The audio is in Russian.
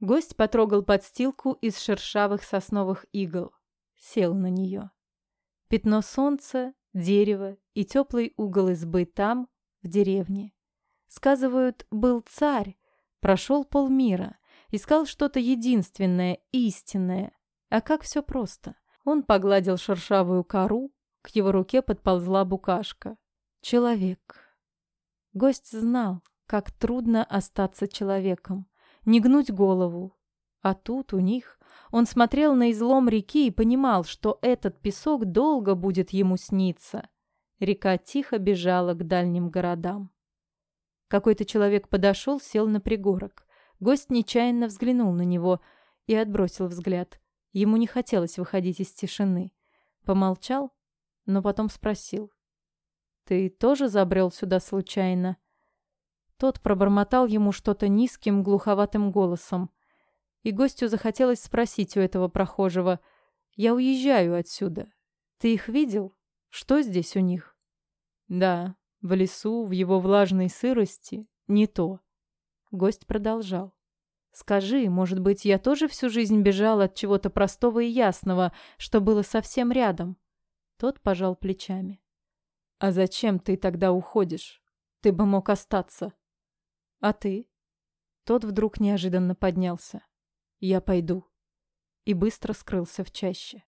Гость потрогал подстилку из шершавых сосновых игл. Сел на нее. Пятно солнца, дерево и теплый угол избы там, в деревне. Сказывают, был царь, прошел полмира, искал что-то единственное, истинное. А как все просто. Он погладил шершавую кору, к его руке подползла букашка. Человек. Гость знал, как трудно остаться человеком не гнуть голову. А тут у них он смотрел на излом реки и понимал, что этот песок долго будет ему сниться. Река тихо бежала к дальним городам. Какой-то человек подошел, сел на пригорок. Гость нечаянно взглянул на него и отбросил взгляд. Ему не хотелось выходить из тишины. Помолчал, но потом спросил. «Ты тоже забрел сюда случайно?» Тот пробормотал ему что-то низким, глуховатым голосом. И гостю захотелось спросить у этого прохожего. «Я уезжаю отсюда. Ты их видел? Что здесь у них?» «Да, в лесу, в его влажной сырости, не то». Гость продолжал. «Скажи, может быть, я тоже всю жизнь бежал от чего-то простого и ясного, что было совсем рядом?» Тот пожал плечами. «А зачем ты тогда уходишь? Ты бы мог остаться». А ты? Тот вдруг неожиданно поднялся. Я пойду. И быстро скрылся в чаще.